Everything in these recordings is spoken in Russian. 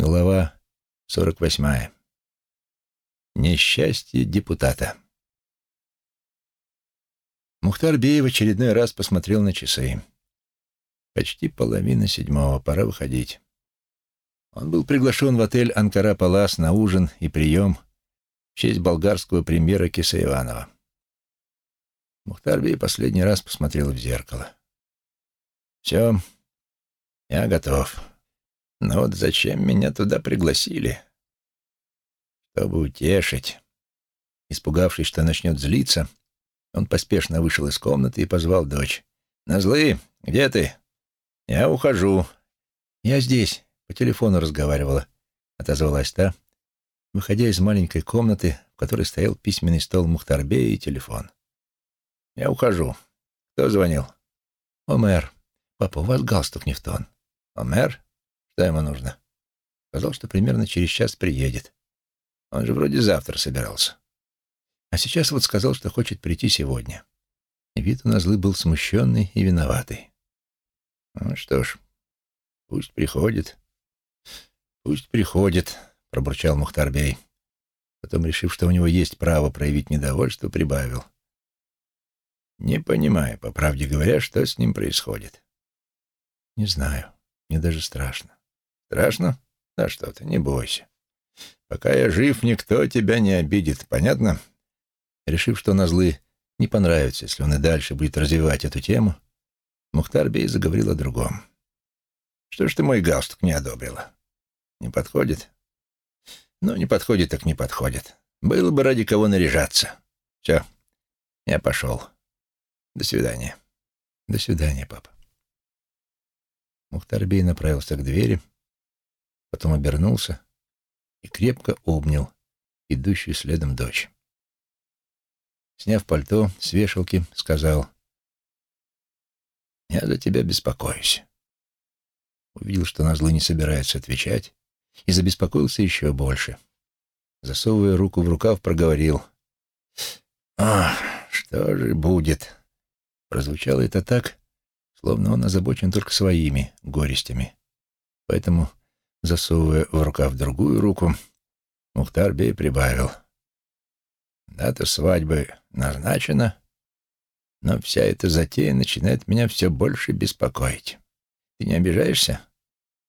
Глава 48. Несчастье депутата. Мухтар Бей очередной раз посмотрел на часы. Почти половина седьмого, пора выходить. Он был приглашен в отель «Анкара Палас» на ужин и прием в честь болгарского премьера Киса Иванова. Мухтар Бей последний раз посмотрел в зеркало. «Все, я готов». Но вот зачем меня туда пригласили? Чтобы утешить. Испугавшись, что начнет злиться, он поспешно вышел из комнаты и позвал дочь. «Назлы, где ты?» «Я ухожу». «Я здесь», — по телефону разговаривала, — отозвалась та, выходя из маленькой комнаты, в которой стоял письменный стол Мухтарбея и телефон. «Я ухожу. Кто звонил?» «Омер. Папа, у вас галстук не в тон». «Омер? Что ему нужно? Сказал, что примерно через час приедет. Он же вроде завтра собирался. А сейчас вот сказал, что хочет прийти сегодня. Вид у Назлы был смущенный и виноватый. Ну что ж, пусть приходит. Пусть приходит, пробурчал Мухтарбей. Потом, решив, что у него есть право проявить недовольство, прибавил. Не понимаю, по правде говоря, что с ним происходит. Не знаю. Мне даже страшно. Страшно? Да что ты, не бойся. Пока я жив, никто тебя не обидит, понятно? Решив, что Назлы не понравится, если он и дальше будет развивать эту тему, Мухтар Бей заговорил о другом. Что ж ты мой галстук не одобрила? Не подходит? Ну, не подходит, так не подходит. Было бы ради кого наряжаться. Все, я пошел. До свидания. До свидания, папа. Мухтарбей направился к двери, потом обернулся и крепко обнял идущую следом дочь. Сняв пальто с вешалки, сказал, «Я за тебя беспокоюсь». Увидел, что Назлы не собирается отвечать, и забеспокоился еще больше. Засовывая руку в рукав, проговорил, «Ах, что же будет?» Прозвучало это так, словно он озабочен только своими горестями. Поэтому Засовывая в рукав другую руку, Мухтар Бей прибавил. Дата свадьбы назначена, но вся эта затея начинает меня все больше беспокоить. Ты не обижаешься?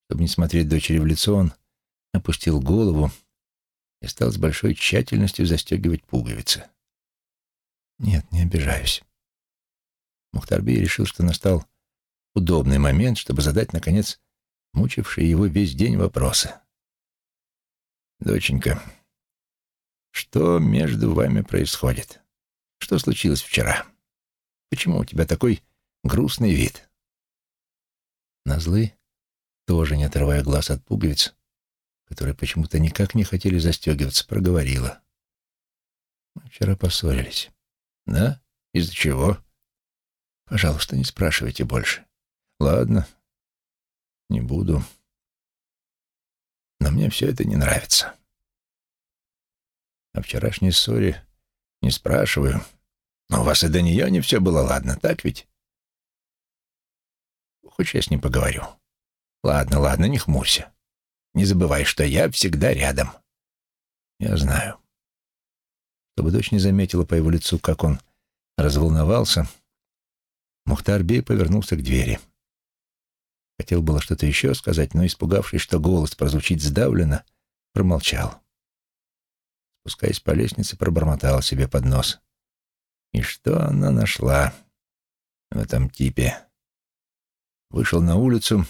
Чтобы не смотреть дочери в лицо, он опустил голову и стал с большой тщательностью застегивать пуговицы. Нет, не обижаюсь. Мухтарбей решил, что настал удобный момент, чтобы задать, наконец, мучившие его весь день вопросы. «Доченька, что между вами происходит? Что случилось вчера? Почему у тебя такой грустный вид?» Назлы, тоже не отрывая глаз от пуговиц, которые почему-то никак не хотели застегиваться, проговорила. «Мы вчера поссорились». «Да? Из-за чего?» «Пожалуйста, не спрашивайте больше». «Ладно, не буду. Но мне все это не нравится. О вчерашней ссоре не спрашиваю. Но у вас и до нее не все было ладно, так ведь? Хочешь, я с ним поговорю? Ладно, ладно, не хмурься. Не забывай, что я всегда рядом. Я знаю. Чтобы дочь не заметила по его лицу, как он разволновался, Мухтар Бей повернулся к двери. Хотел было что-то еще сказать, но, испугавшись, что голос прозвучит сдавленно, промолчал. Спускаясь по лестнице, пробормотал себе под нос. И что она нашла в этом типе? Вышел на улицу,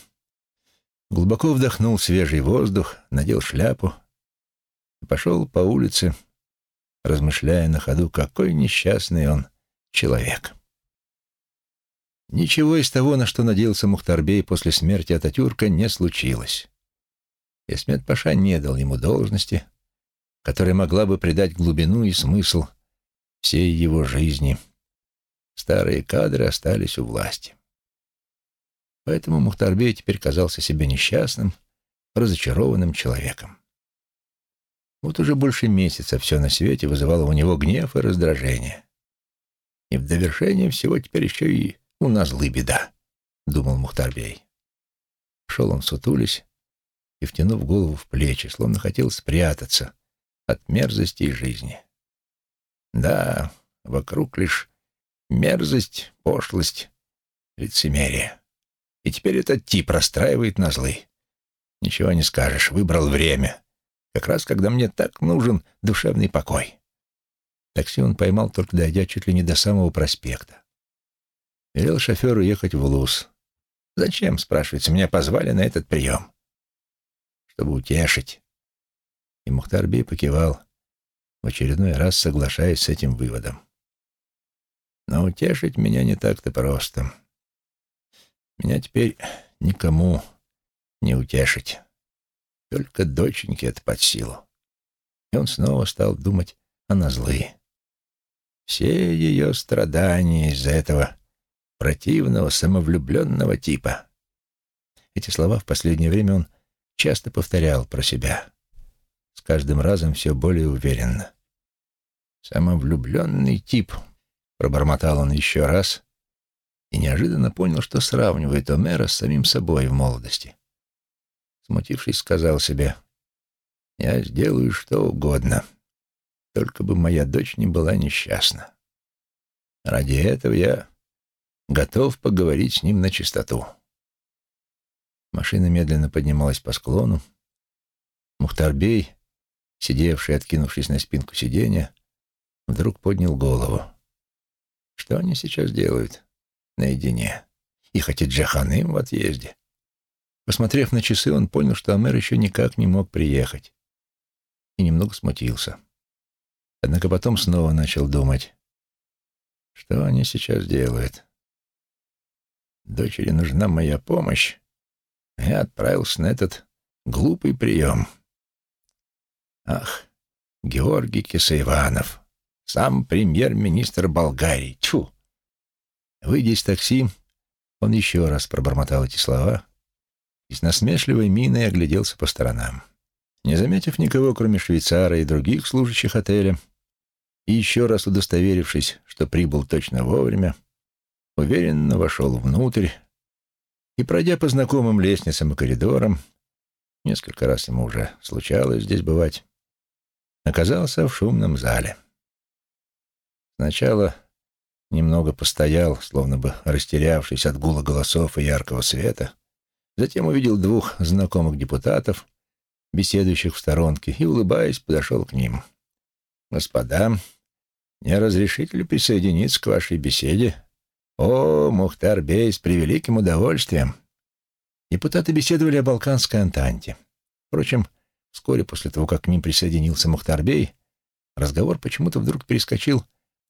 глубоко вдохнул свежий воздух, надел шляпу и пошел по улице, размышляя на ходу, какой несчастный он человек. Ничего из того, на что надеялся Мухтарбей после смерти Ататюрка, не случилось. Эсмет Паша не дал ему должности, которая могла бы придать глубину и смысл всей его жизни. Старые кадры остались у власти. Поэтому Мухтарбей теперь казался себе несчастным, разочарованным человеком. Вот уже больше месяца все на свете вызывало у него гнев и раздражение. И в довершение всего теперь еще и у нас злы беда, — думал Мухтарбей. Шел он сутулись, и втянув голову в плечи, словно хотел спрятаться от мерзости жизни. Да, вокруг лишь мерзость, пошлость, лицемерие. И теперь этот тип расстраивает на злы. Ничего не скажешь, выбрал время. Как раз когда мне так нужен душевный покой. Такси он поймал, только дойдя чуть ли не до самого проспекта. Велел шоферу ехать в Луз. «Зачем?» — спрашивается. «Меня позвали на этот прием». «Чтобы утешить». И Мухтарби покивал, в очередной раз соглашаясь с этим выводом. «Но утешить меня не так-то просто. Меня теперь никому не утешить. Только доченьке это под силу». И он снова стал думать о назлые. Все ее страдания из-за этого противного, самовлюбленного типа. Эти слова в последнее время он часто повторял про себя. С каждым разом все более уверенно. «Самовлюбленный тип», — пробормотал он еще раз и неожиданно понял, что сравнивает Омера с самим собой в молодости. Смутившись, сказал себе, «Я сделаю что угодно, только бы моя дочь не была несчастна. Ради этого я готов поговорить с ним на чистоту. Машина медленно поднималась по склону. Мухтарбей, сидевший, откинувшись на спинку сиденья, вдруг поднял голову. Что они сейчас делают наедине? И хоть Джаханым в отъезде. Посмотрев на часы, он понял, что Амер еще никак не мог приехать. И немного смутился. Однако потом снова начал думать, что они сейчас делают. Дочери нужна моя помощь. Я отправился на этот глупый прием. Ах, Георгий Кисаиванов, сам премьер-министр Болгарии. Тьфу! Выйдя из такси, он еще раз пробормотал эти слова и с насмешливой миной огляделся по сторонам. Не заметив никого, кроме швейцара и других служащих отеля, и еще раз удостоверившись, что прибыл точно вовремя, уверенно вошел внутрь и, пройдя по знакомым лестницам и коридорам, несколько раз ему уже случалось здесь бывать, оказался в шумном зале. Сначала немного постоял, словно бы растерявшись от гула голосов и яркого света, затем увидел двух знакомых депутатов, беседующих в сторонке, и, улыбаясь, подошел к ним. «Господа, не разрешите ли присоединиться к вашей беседе? О, Мухтар Бей, с превеликим удовольствием. Депутаты беседовали о Балканской Антанте. Впрочем, вскоре после того, как к ним присоединился Мухтар Бей, разговор почему-то вдруг перескочил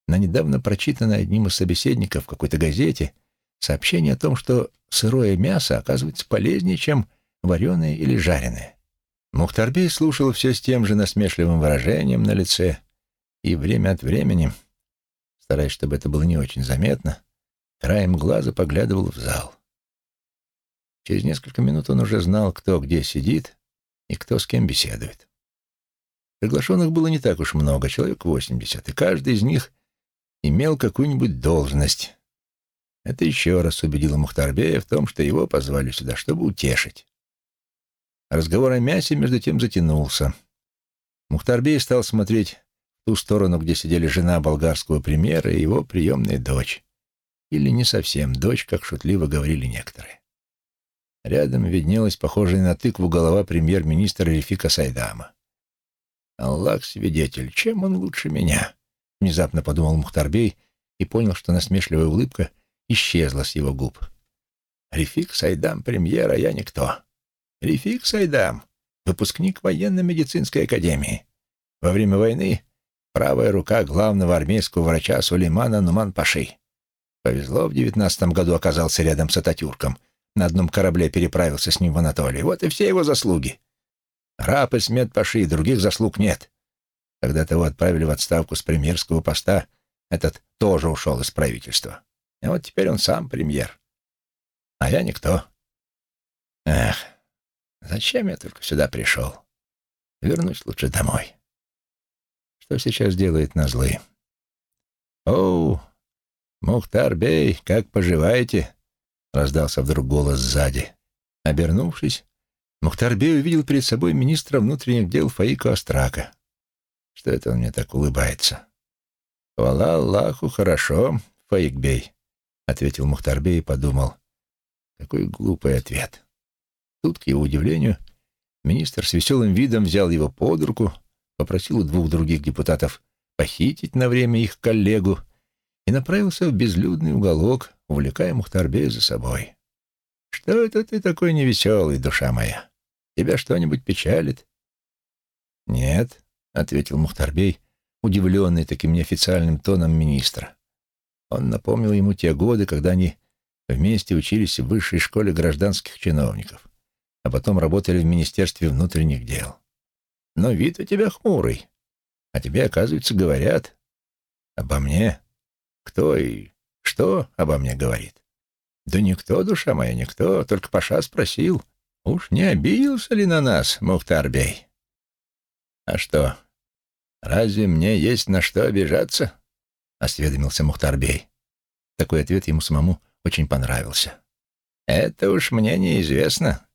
на недавно прочитанное одним из собеседников в какой-то газете сообщение о том, что сырое мясо оказывается полезнее, чем вареное или жареное. Мухтарбей слушал все с тем же насмешливым выражением на лице, и время от времени, стараясь, чтобы это было не очень заметно, краем глаза поглядывал в зал. Через несколько минут он уже знал, кто где сидит и кто с кем беседует. Приглашенных было не так уж много, человек восемьдесят, и каждый из них имел какую-нибудь должность. Это еще раз убедило Мухтарбея в том, что его позвали сюда, чтобы утешить. Разговор о мясе между тем затянулся. Мухтарбей стал смотреть ту сторону, где сидели жена болгарского премьера и его приемная дочь. Или не совсем дочь, как шутливо говорили некоторые. Рядом виднелась похожая на тыкву голова премьер-министра Рефика Сайдама. «Аллах свидетель, чем он лучше меня?» — внезапно подумал Мухтарбей и понял, что насмешливая улыбка исчезла с его губ. «Рефик Сайдам премьера, я никто. Рефик Сайдам, выпускник военно-медицинской академии. Во время войны правая рука главного армейского врача Сулеймана Нуман-Паши. Повезло, в девятнадцатом году оказался рядом с Ататюрком. На одном корабле переправился с ним в Анатолию. Вот и все его заслуги. Раб и смет Паши, других заслуг нет. Когда того отправили в отставку с премьерского поста, этот тоже ушел из правительства. И вот теперь он сам премьер. А я никто. Эх, зачем я только сюда пришел? Вернусь лучше домой что сейчас делает Назлы. «Оу, Мухтар Бей, как поживаете?» — раздался вдруг голос сзади. Обернувшись, Мухтарбей увидел перед собой министра внутренних дел Фаика Астрака. Что это он мне так улыбается? «Хвала Аллаху, хорошо, Фаикбей», — ответил Мухтарбей и подумал. Какой глупый ответ. Тут, к его удивлению, министр с веселым видом взял его под руку, попросил у двух других депутатов похитить на время их коллегу и направился в безлюдный уголок, увлекая Мухтарбея за собой. «Что это ты такой невеселый, душа моя? Тебя что-нибудь печалит?» «Нет», — ответил Мухтарбей, удивленный таким неофициальным тоном министра. Он напомнил ему те годы, когда они вместе учились в высшей школе гражданских чиновников, а потом работали в Министерстве внутренних дел. Но вид у тебя хмурый, а тебе, оказывается, говорят обо мне. Кто и что обо мне говорит? Да никто, душа моя, никто, только Паша спросил. Уж не обиделся ли на нас, Мухтар-бей? А что, разве мне есть на что обижаться? Осведомился Мухтар-бей. Такой ответ ему самому очень понравился. «Это уж мне неизвестно.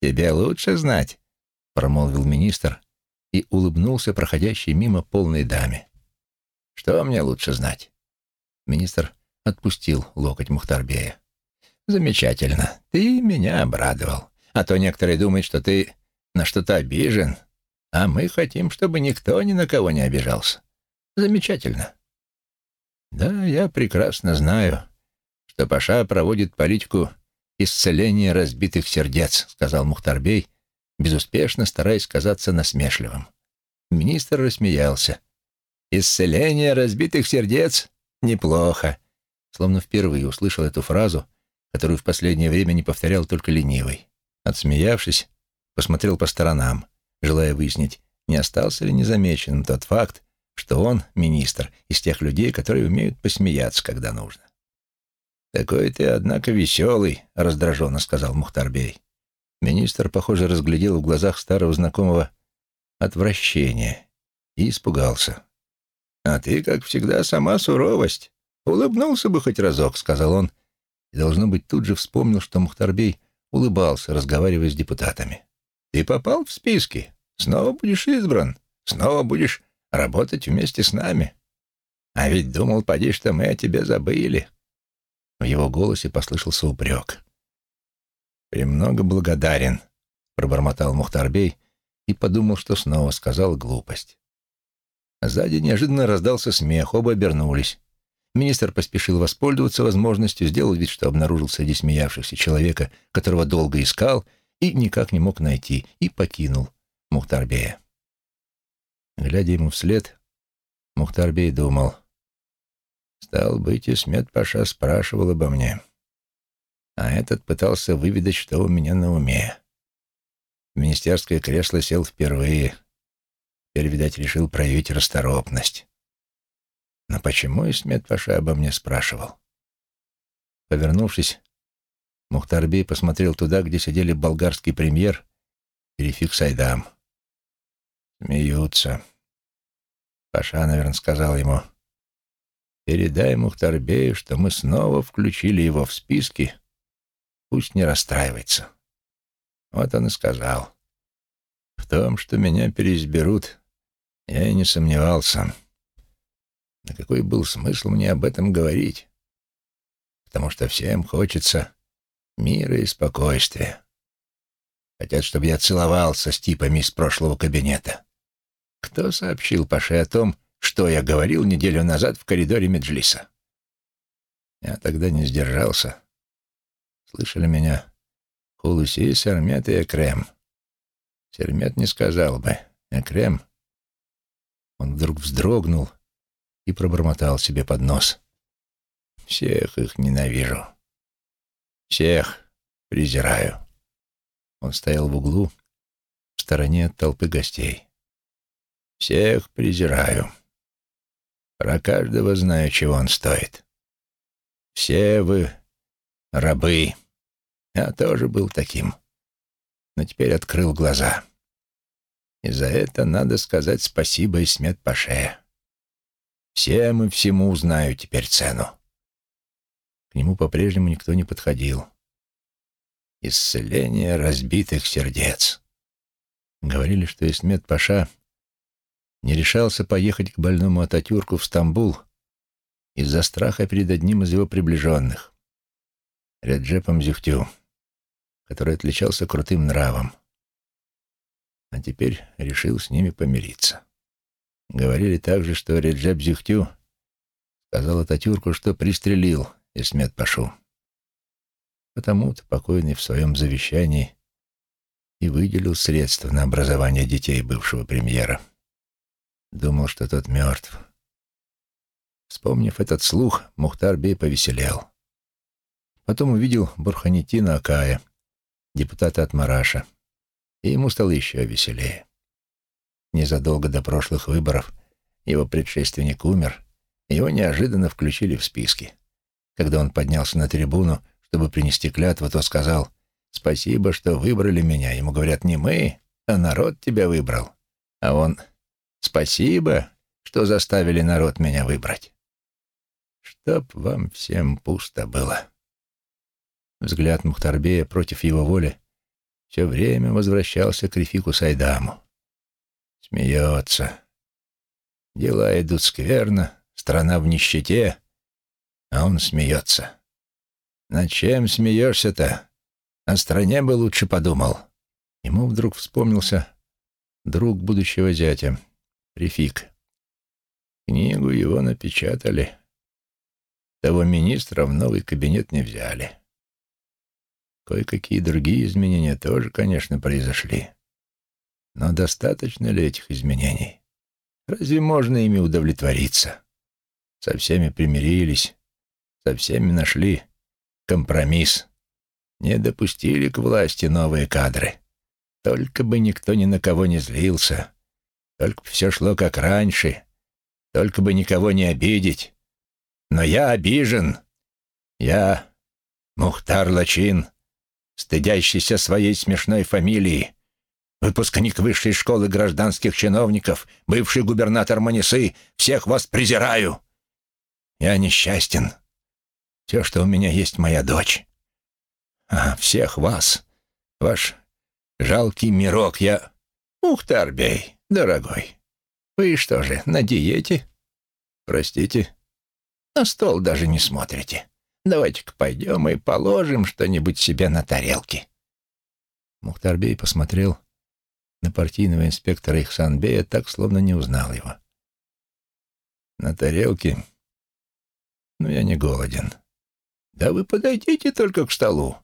Тебе лучше знать», — промолвил министр и улыбнулся проходящей мимо полной даме. «Что мне лучше знать?» Министр отпустил локоть Мухтарбея. «Замечательно. Ты меня обрадовал. А то некоторые думают, что ты на что-то обижен, а мы хотим, чтобы никто ни на кого не обижался. Замечательно». «Да, я прекрасно знаю, что Паша проводит политику исцеления разбитых сердец», — сказал Мухтарбей, безуспешно стараясь казаться насмешливым. Министр рассмеялся. «Исцеление разбитых сердец? Неплохо!» Словно впервые услышал эту фразу, которую в последнее время не повторял только ленивый. Отсмеявшись, посмотрел по сторонам, желая выяснить, не остался ли незамеченным тот факт, что он, министр, из тех людей, которые умеют посмеяться, когда нужно. «Такой ты, однако, веселый», — раздраженно сказал Мухтарбей. Министр, похоже, разглядел в глазах старого знакомого отвращение и испугался. «А ты, как всегда, сама суровость. Улыбнулся бы хоть разок», — сказал он, и, должно быть, тут же вспомнил, что Мухтарбей улыбался, разговаривая с депутатами. «Ты попал в списки. Снова будешь избран. Снова будешь работать вместе с нами. А ведь думал, поди, что мы о тебе забыли». В его голосе послышался упрек. «Премного благодарен», — пробормотал Мухтарбей и подумал, что снова сказал глупость. Сзади неожиданно раздался смех, оба обернулись. Министр поспешил воспользоваться возможностью, сделал вид, что обнаружил среди смеявшихся человека, которого долго искал и никак не мог найти, и покинул Мухтарбея. Глядя ему вслед, Мухтарбей думал, Стал быть, Исмет Паша спрашивал обо мне. А этот пытался выведать, что у меня на уме. В министерское кресло сел впервые. Теперь, видать, решил проявить расторопность. Но почему Исмет Паша обо мне спрашивал? Повернувшись, Мухтарбей посмотрел туда, где сидели болгарский премьер и Рефик Сайдам. Смеются. Паша, наверное, сказал ему, Передай Мухтарбею, что мы снова включили его в списки. Пусть не расстраивается. Вот он и сказал. В том, что меня переизберут, я и не сомневался. На какой был смысл мне об этом говорить? Потому что всем хочется мира и спокойствия. Хотят, чтобы я целовался с типами из прошлого кабинета. Кто сообщил Паше о том, что я говорил неделю назад в коридоре Меджлиса. Я тогда не сдержался. Слышали меня Хулуси, Сермет и Экрем. Сермет не сказал бы. Экрем... Он вдруг вздрогнул и пробормотал себе под нос. Всех их ненавижу. Всех презираю. Он стоял в углу, в стороне от толпы гостей. Всех презираю. Про каждого знаю, чего он стоит. Все вы рабы. Я тоже был таким. Но теперь открыл глаза. И за это надо сказать спасибо Исмет Паше. Всем и всему знаю теперь цену. К нему по-прежнему никто не подходил. исцеление разбитых сердец. Говорили, что Исмет Паша не решался поехать к больному Ататюрку в Стамбул из-за страха перед одним из его приближенных, Реджепом Зюхтю, который отличался крутым нравом, а теперь решил с ними помириться. Говорили также, что Реджеп Зюхтю сказал Ататюрку, что пристрелил Исмет Пашу. Потому-то покойный в своем завещании и выделил средства на образование детей бывшего премьера. Думал, что тот мертв. Вспомнив этот слух, Мухтар Бей повеселел. Потом увидел Бурханитина Акая, депутата от Мараша, и ему стало еще веселее. Незадолго до прошлых выборов его предшественник умер, и его неожиданно включили в списки. Когда он поднялся на трибуну, чтобы принести клятву, то сказал «Спасибо, что выбрали меня». Ему говорят не мы, а народ тебя выбрал. А он «Спасибо, что заставили народ меня выбрать». Чтоб вам всем пусто было. Взгляд Мухтарбея против его воли все время возвращался к Рефику Сайдаму. Смеется. Дела идут скверно, страна в нищете, а он смеется. Над чем смеешься-то? О стране бы лучше подумал. Ему вдруг вспомнился друг будущего зятя, Рефик. Книгу его напечатали. Того министра в новый кабинет не взяли. Кое-какие другие изменения тоже, конечно, произошли. Но достаточно ли этих изменений? Разве можно ими удовлетвориться? Со всеми примирились, со всеми нашли компромисс. Не допустили к власти новые кадры. Только бы никто ни на кого не злился. Только бы все шло как раньше. Только бы никого не обидеть. Но я обижен. Я Мухтар Лачин, стыдящийся своей смешной фамилии, выпускник высшей школы гражданских чиновников, бывший губернатор Манисы, всех вас презираю. Я несчастен. Все, что у меня есть, моя дочь. А всех вас, ваш жалкий мирок, я... Мухтар Бей, дорогой, вы что же, на диете? Простите, на стол даже не смотрите. Давайте-ка пойдем и положим что-нибудь себе на тарелки. Мухтарбей посмотрел на партийного инспектора Ихсанбея так, словно не узнал его. На тарелке? Ну, я не голоден. Да вы подойдите только к столу.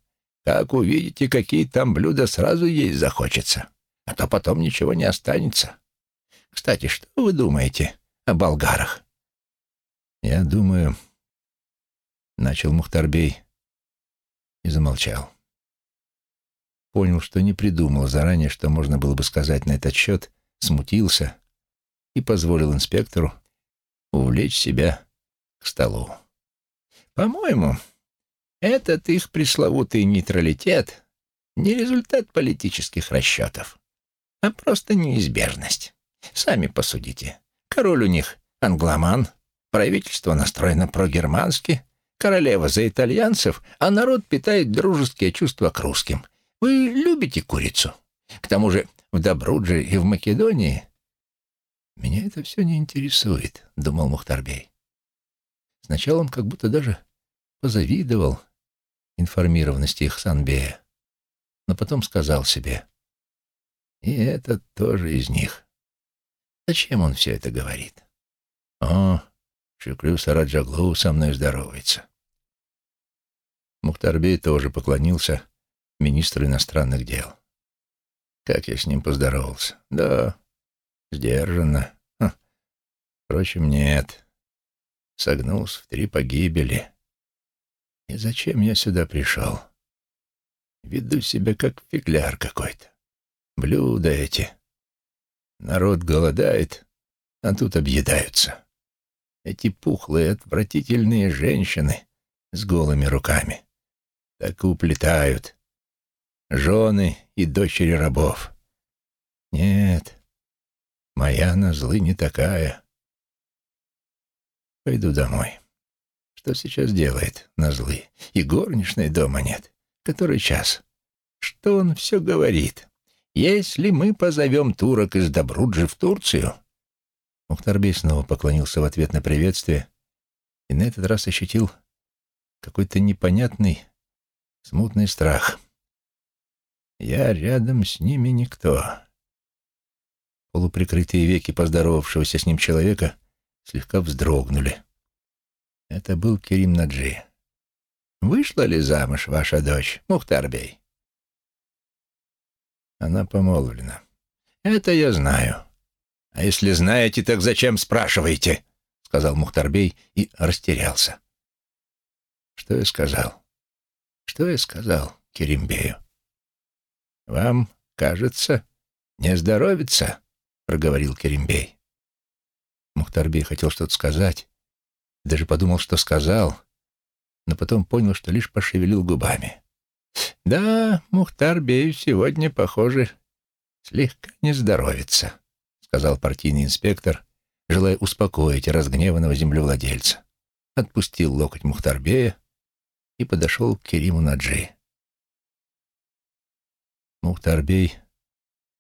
Как увидите, какие там блюда, сразу есть захочется. А то потом ничего не останется. Кстати, что вы думаете о болгарах? «Я думаю...» — начал Мухтарбей и замолчал. Понял, что не придумал заранее, что можно было бы сказать на этот счет, смутился и позволил инспектору увлечь себя к столу. «По-моему, этот их пресловутый нейтралитет не результат политических расчетов, а просто неизбежность. Сами посудите. Король у них англоман, Правительство настроено прогермански, королева за итальянцев, а народ питает дружеские чувства к русским. Вы любите курицу? К тому же в Добрудже и в Македонии... «Меня это все не интересует», — думал Мухтарбей. Сначала он как будто даже позавидовал информированности Ихсанбея, но потом сказал себе, «И этот тоже из них. Зачем он все это говорит?» «О, Шюклю Сараджаглу со мной здоровается. Мухтарбей тоже поклонился министру иностранных дел. Как я с ним поздоровался? Да, сдержанно. Ха. Впрочем, нет. Согнулся в три погибели. И зачем я сюда пришел? Веду себя как фигляр какой-то. Блюда эти. Народ голодает, а тут объедаются. Эти пухлые, отвратительные женщины с голыми руками. Так уплетают. Жены и дочери рабов. Нет, моя Назлы не такая. Пойду домой. Что сейчас делает Назлы? И горничной дома нет. Который час? Что он все говорит? Если мы позовем турок из Добруджи в Турцию...» Мухтарбей снова поклонился в ответ на приветствие и на этот раз ощутил какой-то непонятный, смутный страх. «Я рядом с ними никто». Полуприкрытые веки поздоровавшегося с ним человека слегка вздрогнули. Это был Керим Наджи. «Вышла ли замуж ваша дочь, Мухтарбей?» Она помолвлена. «Это я знаю. А если знаете, так зачем спрашиваете?» — сказал Мухтарбей и растерялся. «Что я сказал? Что я сказал Керимбею?» «Вам, кажется, не здоровится?» — проговорил Керимбей. Мухтарбей хотел что-то сказать, даже подумал, что сказал, но потом понял, что лишь пошевелил губами. «Да, Мухтарбею сегодня, похоже, слегка не здоровится», — сказал партийный инспектор, желая успокоить разгневанного землевладельца. Отпустил локоть Мухтарбея и подошел к Кериму Наджи. Мухтарбей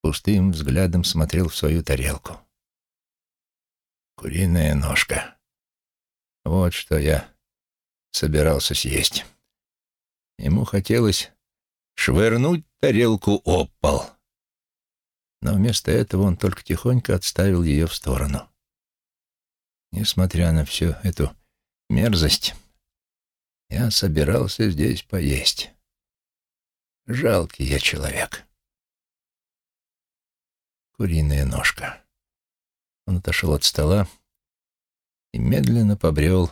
пустым взглядом смотрел в свою тарелку. «Куриная ножка. Вот что я собирался съесть». Ему хотелось швырнуть тарелку об пол. Но вместо этого он только тихонько отставил ее в сторону. Несмотря на всю эту мерзость, я собирался здесь поесть. Жалкий я человек. Куриная ножка. Он отошел от стола и медленно побрел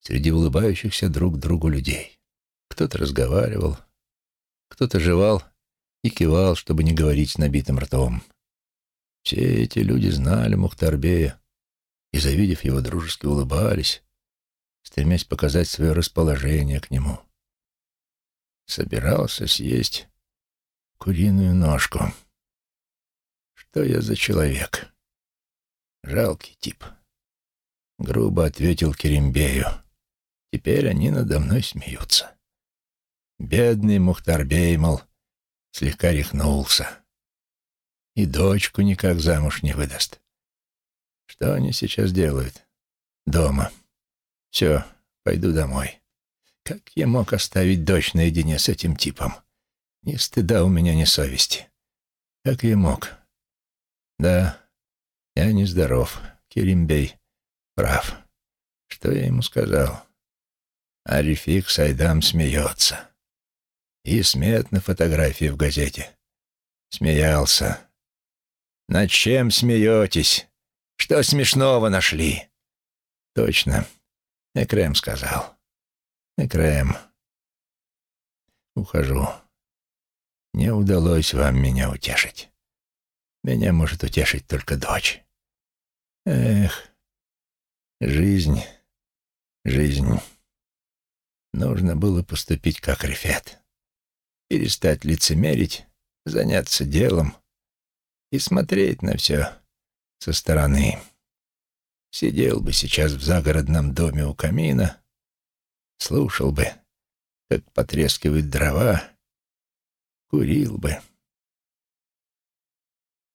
среди улыбающихся друг другу людей. Кто-то разговаривал, кто-то жевал и кивал, чтобы не говорить с набитым ртом. Все эти люди знали Мухтарбея и, завидев его, дружески улыбались, стремясь показать свое расположение к нему. Собирался съесть куриную ножку. Что я за человек? Жалкий тип. Грубо ответил Керембею. Теперь они надо мной смеются. Бедный Мухтарбей, мол, слегка рехнулся. И дочку никак замуж не выдаст. Что они сейчас делают? Дома. Все, пойду домой. Как я мог оставить дочь наедине с этим типом? Ни стыда у меня, ни совести. Как я мог? Да, я нездоров. Керимбей прав. Что я ему сказал? Арифик Сайдам смеется. И смеет на фотографии в газете. Смеялся. «Над чем смеетесь? Что смешного нашли?» «Точно. Экрем сказал. Экрем. Ухожу. Не удалось вам меня утешить. Меня может утешить только дочь. Эх, жизнь, жизнь. Нужно было поступить как Рефет. Перестать лицемерить, заняться делом и смотреть на все со стороны. Сидел бы сейчас в загородном доме у камина, слушал бы, как потрескивают дрова, курил бы.